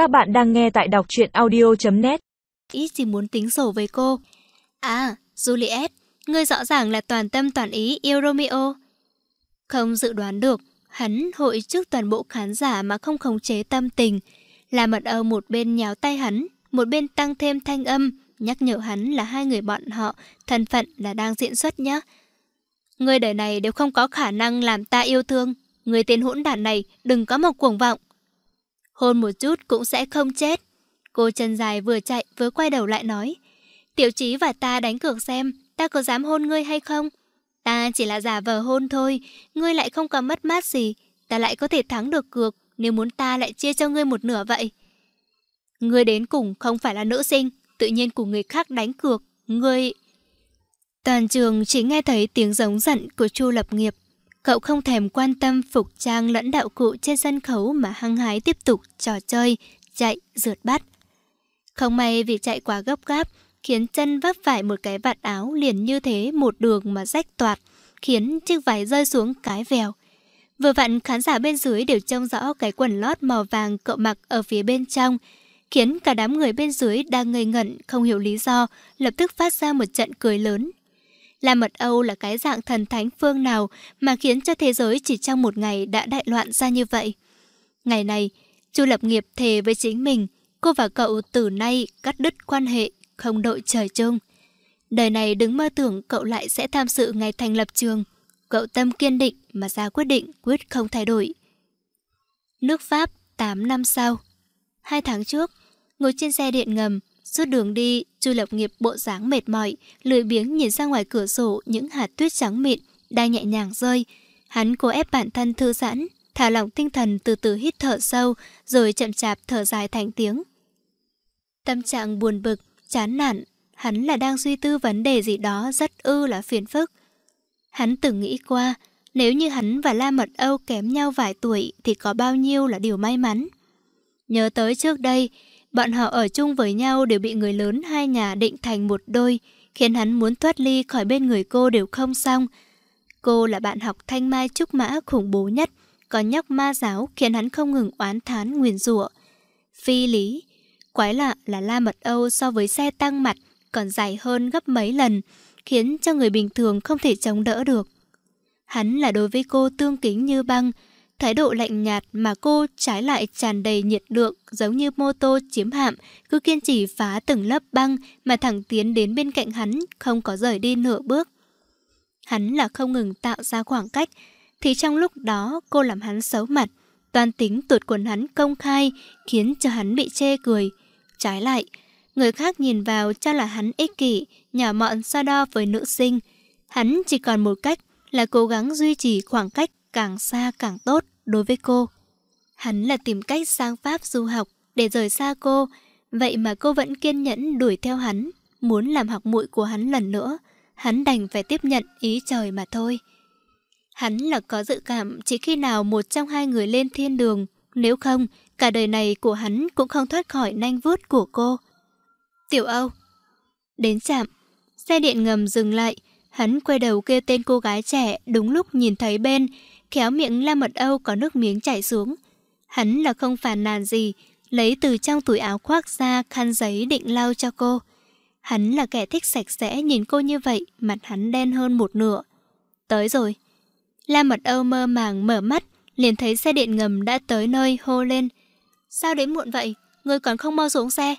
Các bạn đang nghe tại đọc truyện audio.net Ít gì muốn tính sổ với cô. À, Juliet, ngươi rõ ràng là toàn tâm toàn ý yêu Romeo. Không dự đoán được, hắn hội trước toàn bộ khán giả mà không khống chế tâm tình. Là mật âu một bên nháo tay hắn, một bên tăng thêm thanh âm, nhắc nhở hắn là hai người bọn họ, thân phận là đang diễn xuất nhé. Người đời này đều không có khả năng làm ta yêu thương. Người tên hỗn đản này đừng có một cuồng vọng. Hôn một chút cũng sẽ không chết. Cô chân dài vừa chạy vừa quay đầu lại nói. Tiểu trí và ta đánh cược xem ta có dám hôn ngươi hay không. Ta chỉ là giả vờ hôn thôi, ngươi lại không có mất mát gì. Ta lại có thể thắng được cược nếu muốn ta lại chia cho ngươi một nửa vậy. Ngươi đến cùng không phải là nữ sinh, tự nhiên của người khác đánh cược. Ngươi... Toàn trường chỉ nghe thấy tiếng giống giận của Chu Lập Nghiệp. Cậu không thèm quan tâm phục trang lẫn đạo cụ trên sân khấu mà hăng hái tiếp tục trò chơi, chạy, rượt bắt. Không may vì chạy quá gấp gáp, khiến chân vấp phải một cái vạt áo liền như thế một đường mà rách toạt, khiến chiếc váy rơi xuống cái vèo. Vừa vặn khán giả bên dưới đều trông rõ cái quần lót màu vàng cậu mặc ở phía bên trong, khiến cả đám người bên dưới đang ngây ngẩn không hiểu lý do, lập tức phát ra một trận cười lớn. La Mật Âu là cái dạng thần thánh phương nào mà khiến cho thế giới chỉ trong một ngày đã đại loạn ra như vậy. Ngày này, Chu Lập Nghiệp thề với chính mình, cô và cậu từ nay cắt đứt quan hệ, không đội trời chung. Đời này đứng mơ tưởng cậu lại sẽ tham sự ngày thành lập trường. Cậu tâm kiên định mà ra quyết định quyết không thay đổi. Nước Pháp 8 năm sau Hai tháng trước, ngồi trên xe điện ngầm, Suốt đường đi, Chu Lập Nghiệp bộ dáng mệt mỏi, lười biếng nhìn ra ngoài cửa sổ những hạt tuyết trắng mịn đang nhẹ nhàng rơi. Hắn cố ép bản thân thư giãn, thả lỏng tinh thần từ từ hít thở sâu, rồi chậm chạp thở dài thành tiếng. Tâm trạng buồn bực, chán nản, hắn là đang suy tư vấn đề gì đó rất ư là phiền phức. Hắn từng nghĩ qua, nếu như hắn và La Mật Âu kém nhau vài tuổi thì có bao nhiêu là điều may mắn. Nhớ tới trước đây, Bọn họ ở chung với nhau đều bị người lớn hai nhà định thành một đôi, khiến hắn muốn thoát ly khỏi bên người cô đều không xong. Cô là bạn học thanh mai trúc mã khủng bố nhất, còn nhóc ma giáo khiến hắn không ngừng oán thán nguyền rủa. Phi lý, quái lạ là la mật Âu so với xe tăng mặt còn dài hơn gấp mấy lần, khiến cho người bình thường không thể chống đỡ được. Hắn là đối với cô tương kính như băng, Thái độ lạnh nhạt mà cô trái lại tràn đầy nhiệt lượng giống như mô tô chiếm hạm, cứ kiên trì phá từng lớp băng mà thẳng tiến đến bên cạnh hắn, không có rời đi nửa bước. Hắn là không ngừng tạo ra khoảng cách, thì trong lúc đó cô làm hắn xấu mặt, toàn tính tuột quần hắn công khai, khiến cho hắn bị chê cười. Trái lại, người khác nhìn vào cho là hắn ích kỷ, nhỏ mọn so đo với nữ sinh. Hắn chỉ còn một cách là cố gắng duy trì khoảng cách càng xa càng tốt đối với cô. Hắn là tìm cách sang Pháp du học để rời xa cô, vậy mà cô vẫn kiên nhẫn đuổi theo hắn, muốn làm học muội của hắn lần nữa. Hắn đành phải tiếp nhận ý trời mà thôi. Hắn là có dự cảm chỉ khi nào một trong hai người lên thiên đường, nếu không, cả đời này của hắn cũng không thoát khỏi nanh vuốt của cô. Tiểu Âu Đến chạm, xe điện ngầm dừng lại, hắn quay đầu kêu tên cô gái trẻ đúng lúc nhìn thấy bên, khéo miệng La Mật Âu có nước miếng chảy xuống. Hắn là không phàn nàn gì, lấy từ trong túi áo khoác ra khăn giấy định lau cho cô. Hắn là kẻ thích sạch sẽ nhìn cô như vậy, mặt hắn đen hơn một nửa. Tới rồi. La Mật Âu mơ màng mở mắt, liền thấy xe điện ngầm đã tới nơi hô lên. Sao đến muộn vậy? Ngươi còn không mau xuống xe.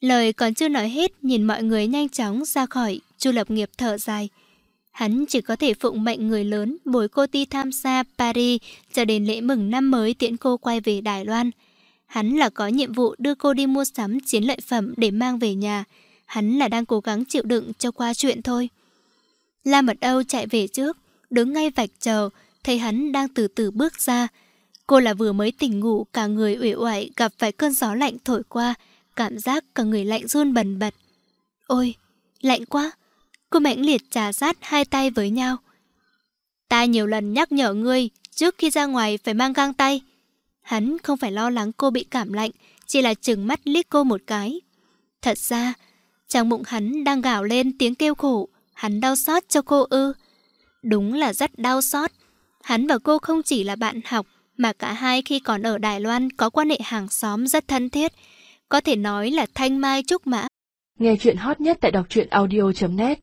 Lời còn chưa nói hết, nhìn mọi người nhanh chóng ra khỏi, Chu Lập Nghiệp thở dài. Hắn chỉ có thể phụng mệnh người lớn bồi cô ti tham gia Paris cho đến lễ mừng năm mới tiễn cô quay về Đài Loan. Hắn là có nhiệm vụ đưa cô đi mua sắm chiến lợi phẩm để mang về nhà. Hắn là đang cố gắng chịu đựng cho qua chuyện thôi. La Mật Âu chạy về trước, đứng ngay vạch chờ, thấy hắn đang từ từ bước ra. Cô là vừa mới tỉnh ngủ, cả người uể oải gặp phải cơn gió lạnh thổi qua, cảm giác cả người lạnh run bần bật. Ôi, lạnh quá! Cô mãnh liệt trà sát hai tay với nhau. Ta nhiều lần nhắc nhở ngươi, trước khi ra ngoài phải mang găng tay. Hắn không phải lo lắng cô bị cảm lạnh, chỉ là chừng mắt liếc cô một cái. Thật ra, trong bụng hắn đang gào lên tiếng kêu khổ, hắn đau xót cho cô ư. Đúng là rất đau xót. Hắn và cô không chỉ là bạn học, mà cả hai khi còn ở Đài Loan có quan hệ hàng xóm rất thân thiết. Có thể nói là thanh mai trúc mã. Nghe chuyện hot nhất tại đọc truyện audio.net